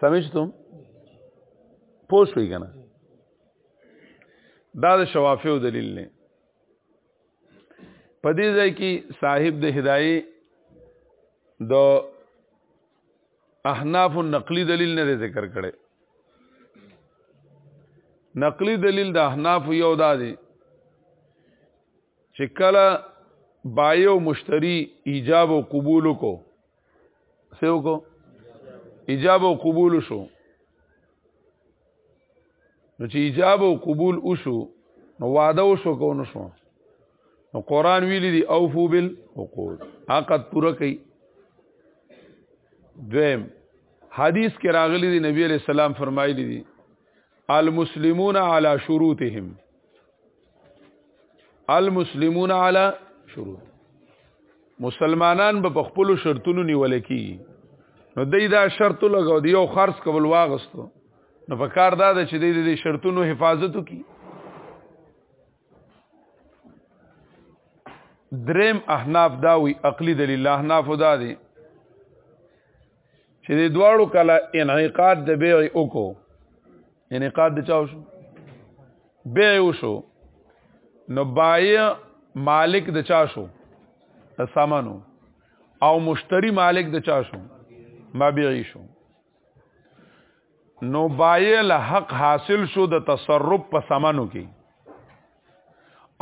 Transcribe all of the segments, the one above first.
سمجتم پوه شوي که نه دا د شوافیو دلیل نه په دې ځای کې صاحب د هدايه د احناف النقلی دلیل نه ذکر کړي نقلی دلیل د احناف یو دا دی چې کله بایو مشتری ایجاب او قبول کو سیو کو ایجاب او قبول شو نو چې ایجاب او قبول وشو نو وعده وشو کو نو شو نو قران ویلی دی اوفو بال عقود عقد پوره کړي دویم حدیث کې راغلی دی نبی علیہ السلام فرمایلی دی المسلمون علی شروطهم المسلمون علی شروط مسلمانان به خپل شرطونو نیول کی نو دای دا شرط لګاو دی او خرص کول واغستو نو په کار دا چې دای دې شرطونو حفاظت وکي دریم احناف داوی عقلی دلیل احناف دا دی چې د دواړو کله انعقاد د بیع وکړو انعقاد د چاو شو بیع وشو نو بایع مالک د چا شو د سامانو او مشتری مالک د چا شو مبيعي شو نو بایع له حق حاصل شو د تصرف په سامانو کې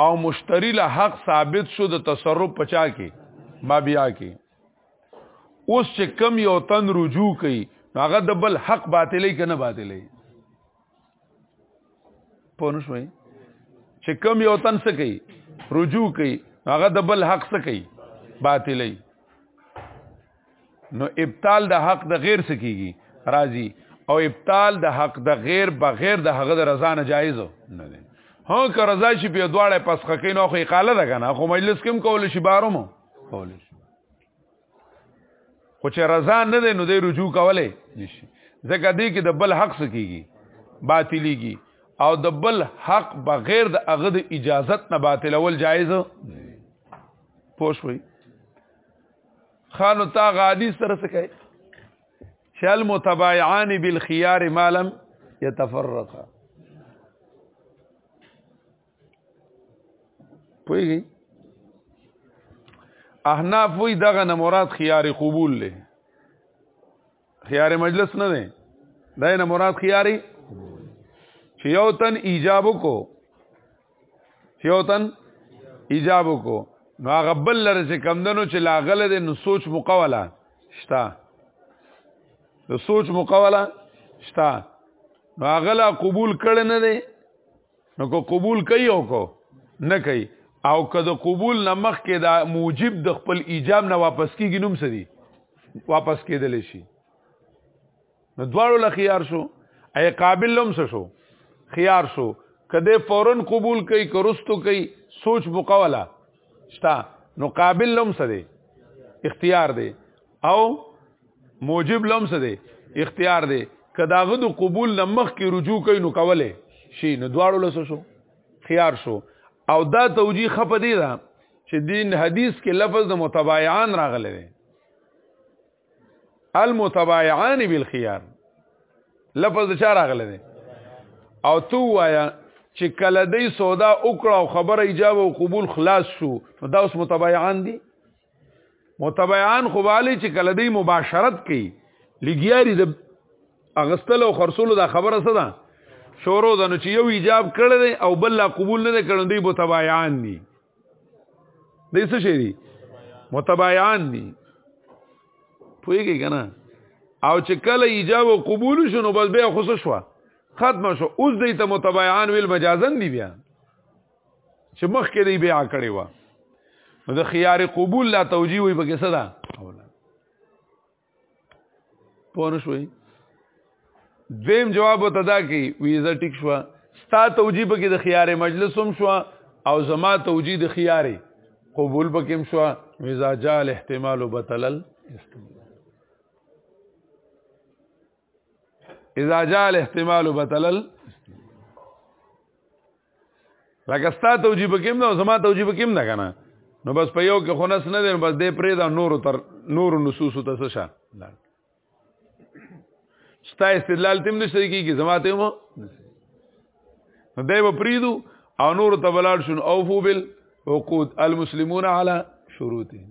او مشتری له حق ثابت شو د تصرف پچا کې مبيع کې اوس چې کم یو تن رجوع کوي هغه د بل حق باطلې کنه باطلې پونه شوي چې کم یو تن څه کوي رجوع کوي هغه د بل حق څه کوي باطلې نو ابطال د حق د غیر څه کیږي راضي او ابطال د حق د غیر بغیر د هغه د رضا نه جایز نه دی هو که رضا شي په دواړه پس خکې نو خو اقاله ده کنه خو مجلس کوم کول شي بارمو کولای شي خو چې رضا نه ده نو د رجوع کولای نشي ځکه دې کې د بل حق څه کیږي باطلیږي او د بل حق بغیر د هغه د اجازت نه باطلول جایز پوښوي خانو تا غادي سره څه کوي شل متبايعان بالخيار ما لم يتفرقا پوهیږي احناف وی دغه نه مراد خيار قبول له خيار مجلس نه دی دا نه مراد خيار چې یو تن ایجاب کو چې یو تن ایجاب کو نو هغه بل لره چې کمدنو چې لاغله د نو سوچ مقوله شتا د سوچ مقوله شتا نو هغه لا قبول کړي نه دی نو کو قبول کوي او کو نه کوي او که د قبول نه مخ کې دا موجب د خپل ایجاب نه واپس کیږي نوم سدي واپس کېدل شي نو دواړو لخيار شو اي قابل لم شو خيار شو کده فورن قبول کوي کرستو کوي سوچ مقاوله شتا نو قابل لم څه دی اختیار دی او موجب لم څه دی اختیار دی کداغه د قبول نمخ کې رجوع کوي نو کوله شي نو دواړو لسو شو خيار شو او دا توجیه خپ دی دا چې دین حدیث کې لفظ د متبايعان راغلی دی المتبايعان بالخيار لفظ چا راغله دي او تو وایا چې کله دی سودا وکړه او خبره ایجاب او قبول خلاص شو نو دا اوس متبايعان دي متبايعان خو والی چې کله دی مباشرت کوي لګیاري د اغستل او خرصولو دا خبره څه ده شورو ده نو چې یو ایجاب کړی او بل لا قبول نه کړی دی متبايعان دي دې څه شي دي متبايعان دي پوهیږي کنه او چې کله ایجاب او قبول شو نو بس به خوش شو ختم شو اوس دې ته متبايعان ویل مجازن دي بیا چې مخ کې دې بیا کړی و نو د خيار قبول لا توجیه وي پکې صدا پوه شوي دویم جواب ته دا کی ویزه ټیک شو ستا توجیه پکې د خيار مجلس هم شو او زما توجیه د خيار قبول پکې هم شو ویزا جال احتمال بتلل استمال اذا جاء الاحتمال بتلل لکه ستا توجیه پکیم نه زما توجیه پکیم نه کنه نو بس په یو کې خنس نه دی بس دې پرې دا نور تر نور نصوص ته څه شه ستا استدلال تم نشته کیږي زما ته مو نو دی به پریدو او نور ته بلار شون اوفو بل وقود المسلمون على شروطهم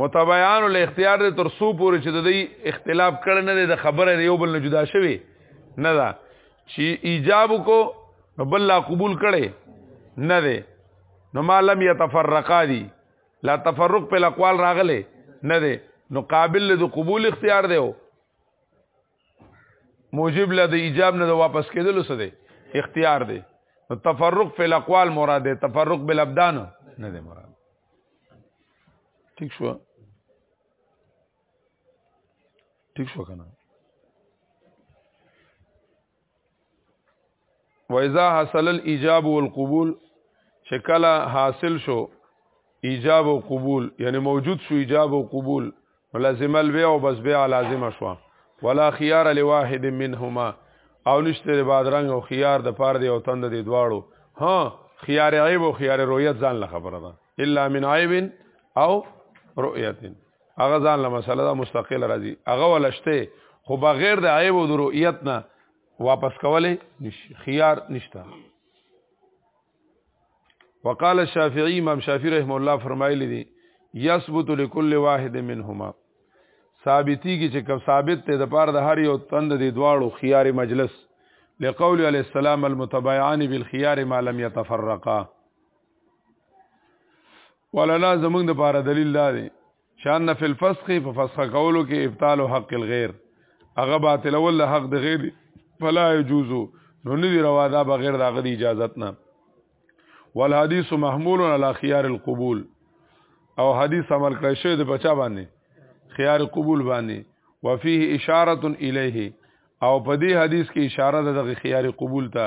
متبیان له اختیار دې تر سو پورې چې د دې اختلاف کړ نه د خبره یو بل نه جدا شوی نه دا چې ایجاب کو نو بل لا قبول کړي نه دی نو ما لم يتفرقا دي لا تفرق په اقوال راغله نه دی نو قابل د قبول اختیار دی موجب له د ایجاب نه د واپس کېدلو څه دی اختیار دی نو تفرق فی الاقوال مراد دی تفرق بالابدان نه دی مراد ٹھیک شو ٹھیک شو کنه وایذا حاصل الاجاب والقبول چې کله حاصل شو ایجاب او قبول یعنی موجود شو ایجاب او قبول لازم البيع او بس بيع لازم شو ولا خيار لواحد منهما او نشته بعد رنگ او خيار د پاره دی او تند دی دواړو ها خيار عيب او خيار رؤيت ځان له خبره ده الا من عيب او رؤيت هغه ځان له مسله دا مستقل راځي هغه ولشته خو بغیر د عیب او رؤیت نه واپس کولې نشي خيار نشته وقال الشافعي امام شافعي رحم الله فرمایلی دي يثبت لكل واحد منهما ثابتی کی چې کوم ثابت ته د پاره د هر یو تند دی دواړو خيار مجلس لقول عليه السلام المتبايعان بالخيار ما لم يتفرقا ولنا زمونږ د پاره دلیل دا دی شان فی الفسخ په فسخ کولو کې ابطال حق الغیر هغه باطل ول حق د غیر فلا یجوز نو نه دی روا دا بغیر د غدي اجازت نه والحدیث محمول علی خيار القبول او حدیث عمل کړی شوی د بچا باندې خيار قبول باندې وفيه اشاره الیه او په دې حدیث کې اشاره ده د خيار قبول ته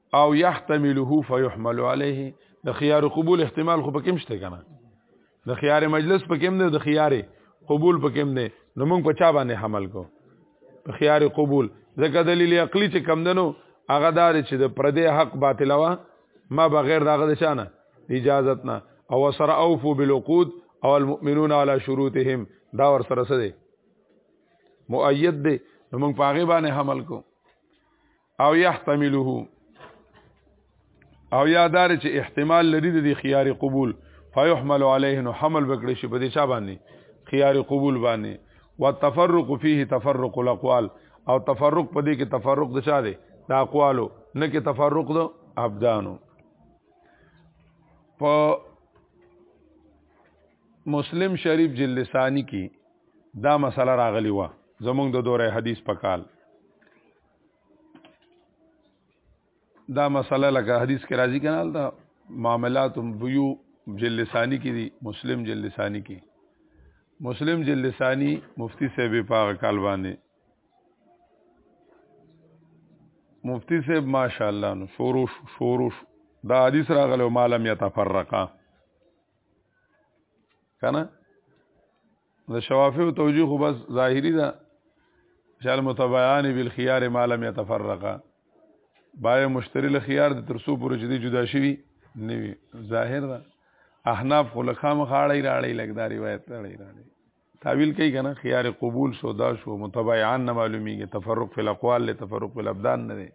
او يحتمله فيحمل عليه د خيار قبول احتمال خو پکې مشته کنه د خيار مجلس پکې هم د خيار قبول پکې هم نه نو موږ په چا باندې حمل کو په خيار قبول ځکه دلیل عقلی چې کم دنو هغه دار چې د پردې حق باطل وا ما بغیر داغه د شانه اجازت نه او سره اوفو بالعقود او المؤمنون على شروطهم دا ور سره سره مؤید دی نو موږ پاغه باندې حمل کو او يحتمله او یا دار چې احتمال لري د خيار قبول فيحمل عليه نو حمل وکړي شي په دې چا باندې خيار قبول باندې والتفرق فيه تفرق الاقوال او تفرق په دې کې تفرق د چا دی د اقوالو نه کې تفرق د ابدانو په مسلم شریف جلد ثانی کې دا مسله راغلی و زمونږ د دوره حدیث په کال دا مسله لکه حدیث کې راځي کنه دا معاملات بیو جلسانی کې دي مسلم جلسانی کې مسلم جلسانی مفتی صاحب پاغه کال باندې مفتی صاحب ماشاءالله نو شورو شورو دا حدیث راغلو مالم یتفرقا کنه د شوافی او توجیه خو بس ظاهری ده شال متبعان بالخيار ما لم يتفرقا بای مشتری له خيار د ترسو پورې چې دی جدا شوی نوی ظاهر ده احناف خو لخوا مخاړی راړی لګدا روایت راړی راړی تعویل کوي کنه خيار قبول شو دا شو متبعان نه معلومیږي تفرق فی الاقوال له تفرق فی الابدان نه دی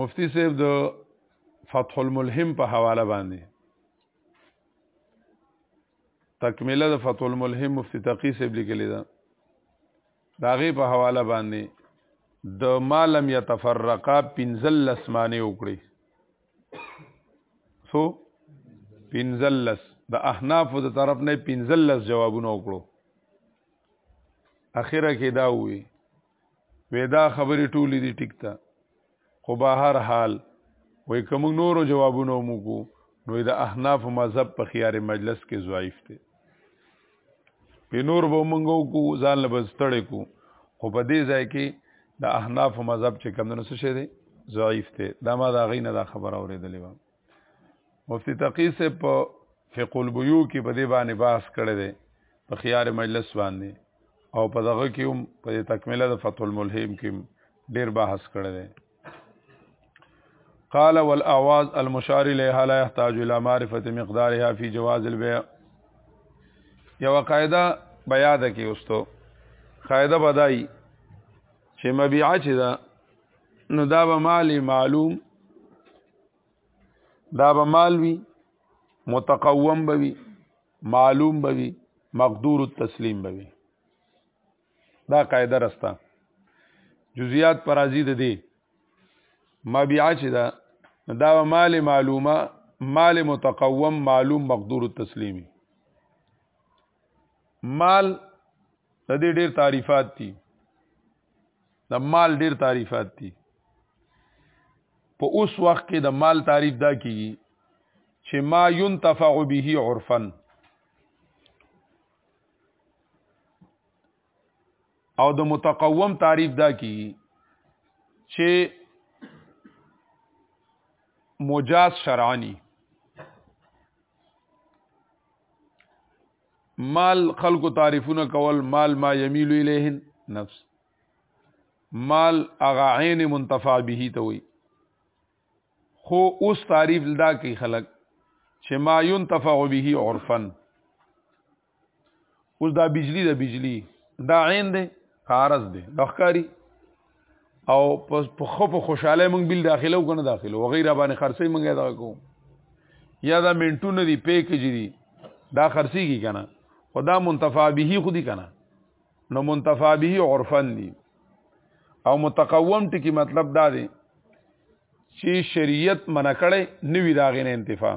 مفتی صاحب د فتح الملهم په حواله باندې تکمله د فتح الملهم مفتی تقی صاحب لیکلی دا داغه په حواله باندې د مالم یتفرقا پنزل لسمانه وکړي سو پنزل لس د احناف د طرف نه پنزل لس جوابونه وکړو اخره کې دا وی وې دا خبرې ټولې دي ټیک ته خو به هر حال وې کوم نورو جوابونه مو کو نو د احناف مذهب په خيار مجلس کې ضعیف دی په نور به مونږو کو ځان له بستړې کو خو په دې ځای کې د احناف مذهب چې کمونه څه شه دی ضعیف دی دا ما دا غینه دا خبره اورېدلې و مفتی تقی سے په فقه البیو کې په دې باندې باس کړی دی په خيار مجلس باندې او په دغه کې هم په تکمله د فتح الملهم کې ډیر بحث کړی دی قال والاواز المشار لها لا يحتاج الى معرفه مقدارها في جواز البيع یو قاعده بیا ده کې اوستو قاعده بدای چې مبيعه چې ده نو دا به مالی معلوم دا به مال وي متقوم به وي معلوم به وي مقدور التسلیم به وي دا قاعده رستا جزئیات پر ازید دي ما بیا چې دا دا مال معلومه مال متقوم معلوم مقدور التسلیمی مال د دې ډېر تعریفات دي د مال ډیر تعریفات دي په اوس وخت کې د مال تعریف دا کیږي چې ما ينتفع به عرفا او د متقوم تعریف دا کیږي چې مجاز شرعانی مال خلق تعریفونه کول مال ما یمیل الیه نفس مال اغا عین منتفع به ته وي خو اوس تعریف دا کوي خلق چې ما ينتفع به عرفا اوس دا بجلی دا بجلی دا عین دی خارز دی دخکاری او په خو په خوشاله مونږ بل داخله او کنه داخله او غیر باندې خرڅي مونږ دا کوو یا دا منټونه دی پیکج دی دا خرڅي کی کنه خدا منتفع به خودي کنه نو منتفع به عرفن دی او متقوم ټکی مطلب دا دی چې شریعت منع کړي نوی داغې نه انتفاع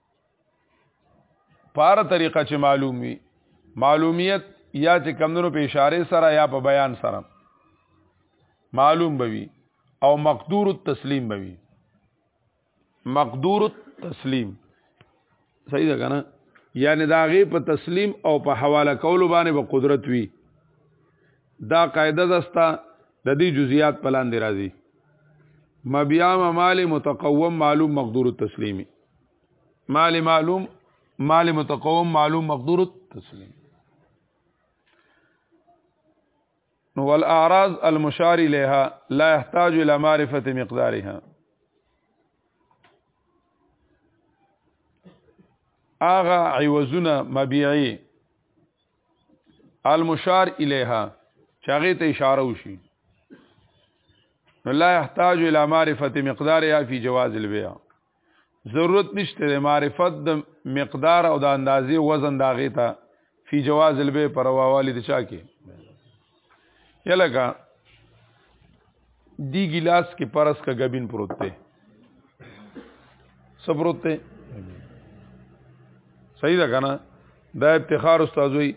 پاره طریقه چې معلوم وي معلومیت یا چې کمندونو په اشاره سره یا په بیان سره معلوم بوي او مقدور التسلیم بوي مقدور التسلیم صحیح ده کنه یعنی دا غي په تسلیم او په حواله کولو باندې به با قدرت وي دا قاعده دستا د دې جزئیات پلان دی راځي مبیا مال متقوم معلوم مقدور التسلیمی مال معلوم مال متقوم معلوم مقدور التسلیم نو والاعراض المشار اليها لا يحتاج الى معرفه مقدارها اغا عوزنا مبيعي المشار اليها چاغه ته اشاره وشي لا يحتاج الى معرفت مقدار یا فی جواز البيع ضرورت نشته د معرفت د مقدار او د اندازې وزن دا غي ته فی جواز البه پرواوالی د چا کې یلګه دی ګلاس کې پرس کا غبین پروت دی صبروت دی صحیح ده کنه دا افتخار استاد وی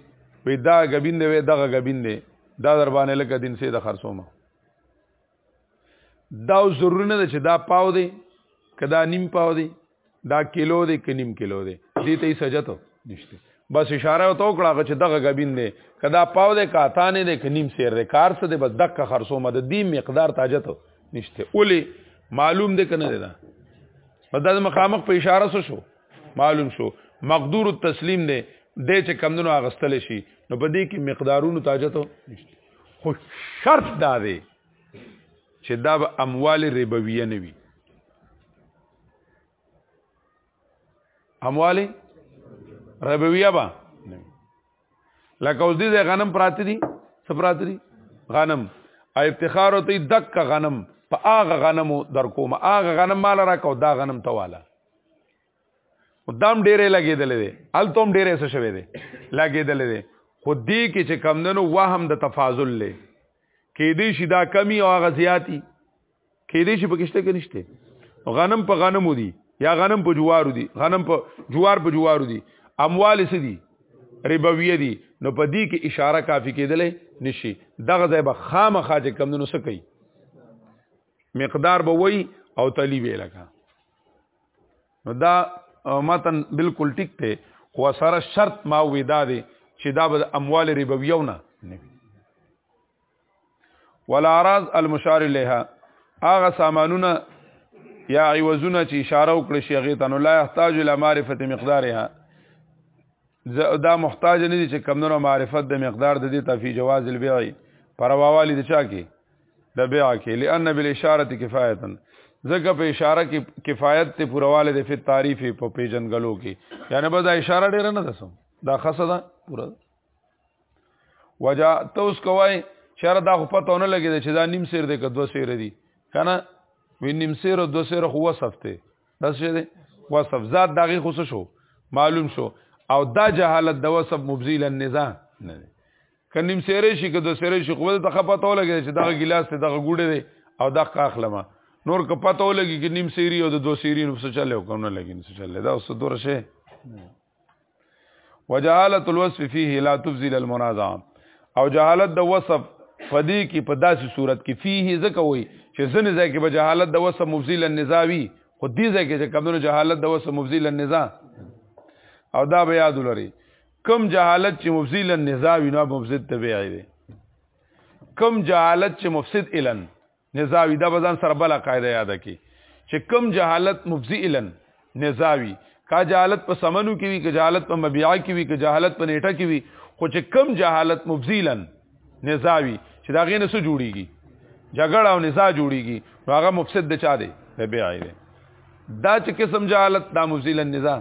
وی دا غبین دی وی دغه غبین دی دا در باندې لکه دین سي د خرصومه دا ضروري نه ده چې دا پاو دی که دا نیم پاو دی دا کیلو دی که نیم کیلو دی دې ته یې سجته نشته بس اشاره ته وکړه چې دغه غبین دی که دا پاو دی که اتانې دی که نیم سیر دی کار څه دی بس دقه خرڅو مده دې مقدار تاجته نشته اولی معلوم دی که نه دی دا په داسې مخامخ په اشاره سو شو معلوم شو مقدور التسلیم دی دی چې کمدنو اغستل شي نو په دې کې مقدارونو تاجته نشته خو شرط دا دی چې دا به اموال ربویه نه وي اموال ربویه به لکه اوس دې غنم پراته دي سپراته دي غنم او افتخار او ته دک غنم په هغه غنمو در کوم هغه غنم مال راکاو دا غنم تواله دام ډیره لګیدلې دي التوم ډیره څه شوی دي لګیدلې دي خو دې کې چې کمندنو وهم د تفاضل لې کې دې شي دا کمی او هغه زیاتی کې دې شي پکشته کې نشته غنم په غنمو دي یا غنم په جوارو دي غنم په جوار په جوارو دي اموال سې دي ربویه دي نو په دې کې اشاره کافی کېدلې نشي دغه ځای به خامخا چې کمندنو څه کوي مقدار به وای او تلی به لکه نو دا متن بالکل ټیک ته خو سره شرط ما وې دا دی چې دا به اموال ربویو نه نه ولا اراض المشار لها هغه سامانونه یا عوضونه چې اشاره وکړي شي هغه ته نو لا يحتاج الى معرفت مقدارها دا محتاج نه دي چې کمنو معرفت د مقدار د دې تفی جواز البيع پرواوالي د چا کې د بيع کې لئن بالاشاره کفایه ځکه په اشاره کې کفایت ته پورواله د فت تعریف په پیجنګلو کې یعنی به دا اشاره ډیره نه دسم دا خاصه ده پورا وجا ته اوس کوی چر دا خو پته نه لګی چې دا نیم سیر دی که دو سیر دی کنه وی نیم سیر او دو سیر خو وسفته دا څه دی وصف ذات دغه خو شو معلوم شو او دا جهالت د وصف مبذیل النزاع نه دی کنیم سیرې شي که د سیرې شي خو ته خپته ولګی چې دغه ګلاس ته دغه ګوډه دی او دا قاخلمه نور که پته ولګي کې نیم سیری او د دو سیری نو څه چلو کوم نه لګي څه چلې دا اوس دوره شي وجهاله الوصف فيه لا تفزل المنازعه او جهالت د وصف فدی کې په داسې صورت کې فيه زکه وي چې ځنې ځای کې به جهالت د وصف مفزل النزاع وي خو دې ځای کې چې کمونو جهالت د وصف مفزل النزاع او دا به یاد لري کم جهالت چې مفزل النزاع وي نو مفسد تبعي دي کم جهالت چې مفسد الن نزاوی دا بزان سره بل قاعده یاد کی چې کم جهالت مفزئلن نزاوی کا جهالت په سمنو کې وی کا جهالت په مبيع کې وی کا جهالت په نیټه کې وی خو چې کم جهالت مفزئلن نزاوی چې دا غینه سو جوړیږي جګړه او نزاع جوړیږي هغه مفسد د چا دی د بیع دی دا چې قسم جهالت دا مفزئلن نزاع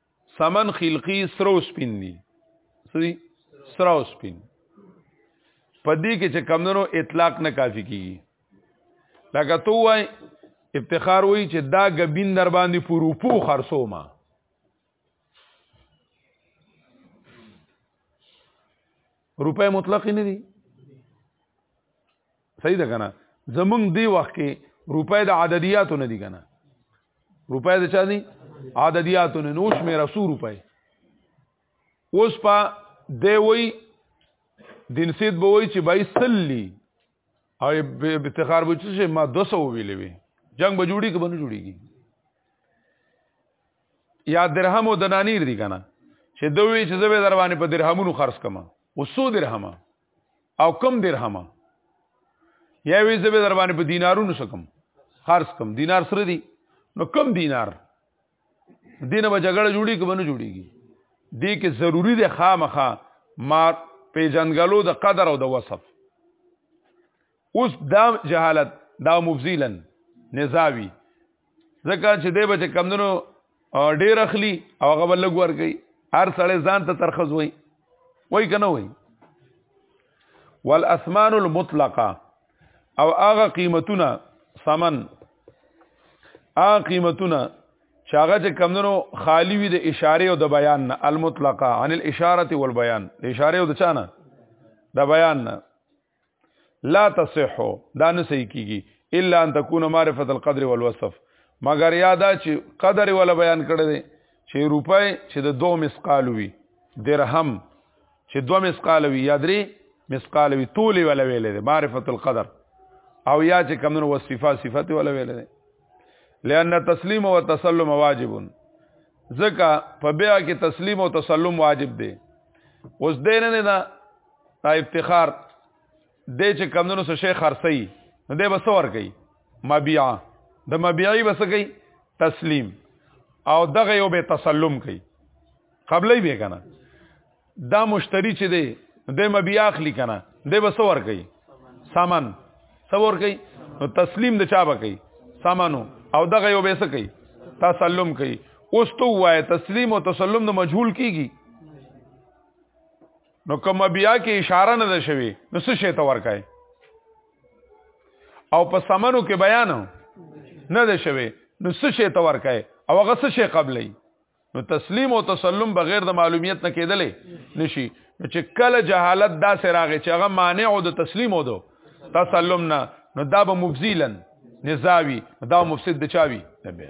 سمن خلقی سرو سپین دی سری سرو سپین پدې کې چې کمندونو اطلاق نه کافی کیږي لکه تو وای افتخار وای چې دا غبین در باندې پروپو خرصو ما روپے مطلق نه دي صحیح ده کنه زمونږ دی وخت کې روپۍ د عددیاتو نه دي کنه روپۍ د چا دي عددیاتو نه نوش مې رسو روپۍ اوس په دی وای دینسید به وای چې بای سلی او افتخار به چې ما 200 ویلې وی جنگ به جوړی که بنو جوړیږي یا درهم او دنانیر دي کنه چې دوی چې زوی در باندې په درهمونو خرڅ کما وسو درهمه او کم درهم یا وی زبه در باندې په دینارونو سکم خرج کم دینار سره دی نو کم دینار دینه به جګړه جوړی که بنو جوړیږي دې کې ضروری ده خامخه ما پیجنګلو د قدر او د وصف اوس دا جهالت دا مفزیلن نزاوی ځکه چې دی به چې کمدنو ډیر اخلي او هغه بل لګور کوي هر سړی ځان ته ترخص وای وای کنه وای والاسمان المطلقه او هغه قیمتونه سمن هغه قیمتونه چې هغه چې کمدنو خالی وي د اشاره او د بیان نه المطلقه عن الاشاره والبيان د اشاره او د چانه د بیان نه لا تصح دا نه صحیح کیږي الا ان تكون معرفه القدر والوصف مگر یادا چې قدر ولا بیان کړی دی چې روپۍ چې د دوه مسقال وي درهم چې دوه مسقال وي یا درې مسقال وي تولی ولا ویل دی معرفت القدر او یا چې کمنو وصفه صفت ولا ویل دی لئن تسلیم او تسلم واجب ځکه په بیا کې تسلیم او تسلم واجب دی اوس دینه نه دا افتخار دې چې کمونو سره شیخ خرسي نو دې بس ور کوي مبيعه د مبيعي بس کوي تسلیم او دغه یو به تسلم کوي قبلې به کنه دا مشتری چې دی د مبيع اخلي کنه دې بس ور کوي سامان سور کوي نو تسلیم د چا به کوي سامانو او دغه یو به څه کوي تسلم کوي اوس تو وای تسلیم او تسلم د مجهول کیږي نو کوم بیا کې اشاره نه ده شوی نو څه شی ته ورکای او په سمنو کې بیان نه ده شوی نو څه شی ته ورکای او هغه څه شی قبلې نو تسلیم او تسلم بغیر د معلومیت نه کېدلې نشي نو چې کله جهالت دا سره راغی چې هغه مانع او د تسلیم او دو تسلم نه نو دا به مفزیلن نزاوی دا مفسد د چاوی نبی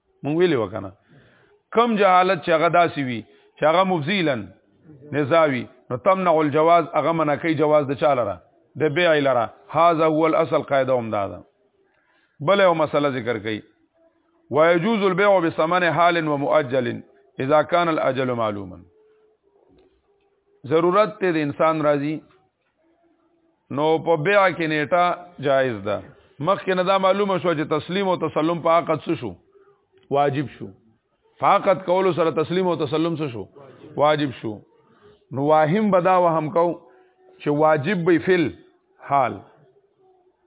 مونږ ویلې وکنه کم جهالت چې هغه داسي وي چې هغه مفزیلن نزاوی نو تمنع الجواز هغه منع کوي جواز د چا لره د بیع لره هاذا هو الاصل قاعده هم دا ده بل یو مسله ذکر کوي ويجوز البيع بثمن حال ومؤجل اذا كان الاجل معلوما ضرورت ته د انسان راضي نو په بيع کې نیټه جایز ده مخکې نه دا معلومه شو چې تسلیم او تسلم په عقد څه شو واجب شو فقط کولو سره تسلیم او تسلم څه شو واجب شو نو واهم بدا وهم کو چې واجب به فل حال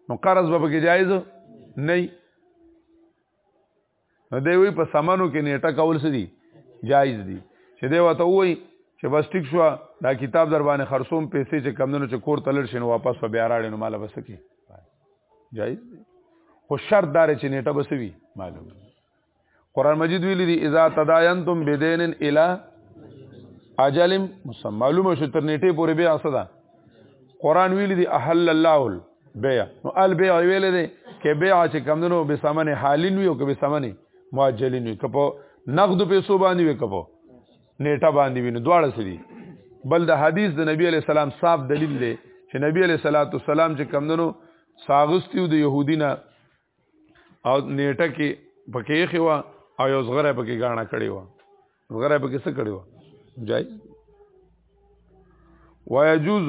نو قرض به کې جایز نه نو دی وی په سمنو کې نیټه کول سدي جایز دي چې دی وته وای چې بس ټیک شو دا کتاب در باندې خرصوم پیسې چې کمندونو چې کور تلل شین واپس په بیا راړې نو مال بس کی جایز دی خو شرط دار چې نیټه بس وی معلوم قران مجید ویلی دی اذا تداینتم بدین الی اجل مسمى معلومه شو تر نیټه پورې بیا اسدا قران ویلی دی احل الله بيع نو ال بيع ویل دي کې بيع چې کمندونو به سمنه حالین وي او کې به سمنه مؤجلین وي کپو نقد پیسو باندې وي کپو نیټه باندې وي نو دواړه سړي بل د حدیث د نبی علی سلام صاحب دلیل دی چې نبی علی صلوات والسلام چې کمندونو ساغستیو د يهودینا او نیټه کې پکې خوا او یو زغره پکې غاڼه کړی و زغره پکې څه کړی و جایز ويجوز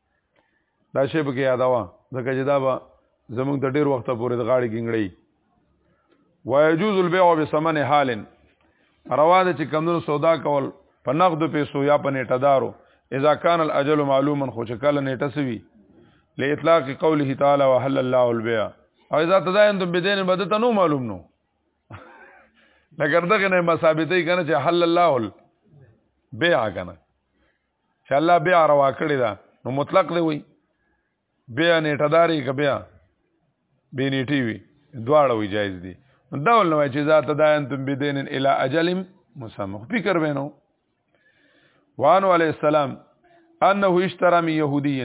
دا شی به کې یادوا ځکه چې دا به زمونږ د ډیر وخت پورې د غاړې ګنګړی ويجوز البيع بثمن حال روا ده چې کمونو سودا کول په نقد پیسو یا په نیټه دارو اذا كان الاجل معلوما خو چې کله نیټه سوي لاطلاق قوله تعالی وحل الله البيع او اذا تداینتم بدین بدته نو معلوم نو لکه دغه نه مسابقه کوي کنه چې حل الله البيع کنه چې الله بیا روا کړی دا نو مطلق دی وي بیا نیټه داري که بیا بې نیټي وي دواړه وي جایز دي دا ول نو چې ذات داینتم بدین الی اجل مسمى فکر وینو وانو علی السلام انه اشترى من يهودي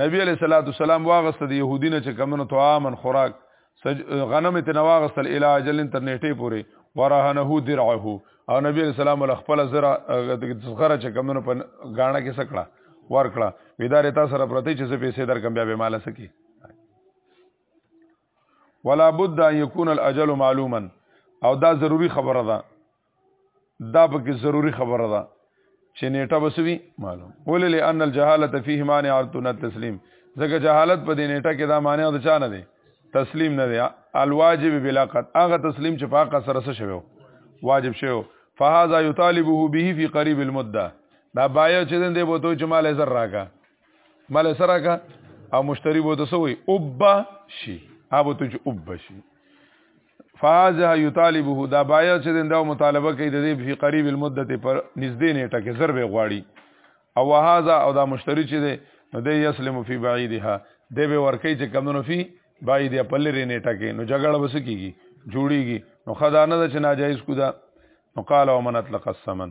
نبی علیہ الصلوۃ والسلام واغست د يهودینه چې کمنو طعامن خوراک سج... غنم ته نواغسل اله اجل تر نیټه پوري ورهنه درعه او نبی رسول الله خپل زرا غره چې کمونو په غاڼه کې سکړه ورکړه ویدارې تاسو سره پرتی چې زه پیسې درکم بیا به مال سکی ولا بد ان يكون الاجل معلوما او دا ضروری خبره ده دا پکې ضروری خبره ده چې نیټه بسوي معلوم ولې لئن الجهاله فيه مانع تن التسلیم ځکه جهالت په دې نیټه کې دا معنی د چا نه دی تسلیم نه دی الواجب بلاقت هغه تسلیم چې په حق سره سره شوی واجب شوی فهذا يطالبه به في قريب المده دا بایا چې دې بو ته چې مال زر راکا مال سره راکا او مشتری بو ته سوې اوبا شي ابو ته چې اوبا شي فازه یطالبه دا بایا چې دا مطالبه کوي د دې په قریب المدته پر نږدې نیټه کې ضرب غواړي او هاذا او دا مشتری چې دی نو دی یسلم فی بعیدها دی به ورکی چې کمونو فی بعید په لری نیټه کې نو جګړه بس کیږي جوړیږي نو خدانه د چې ناجایز کو دا نو قال ومن اطلق السمن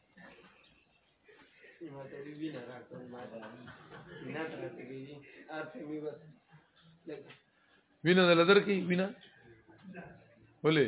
وینه دل در کی وینه ولې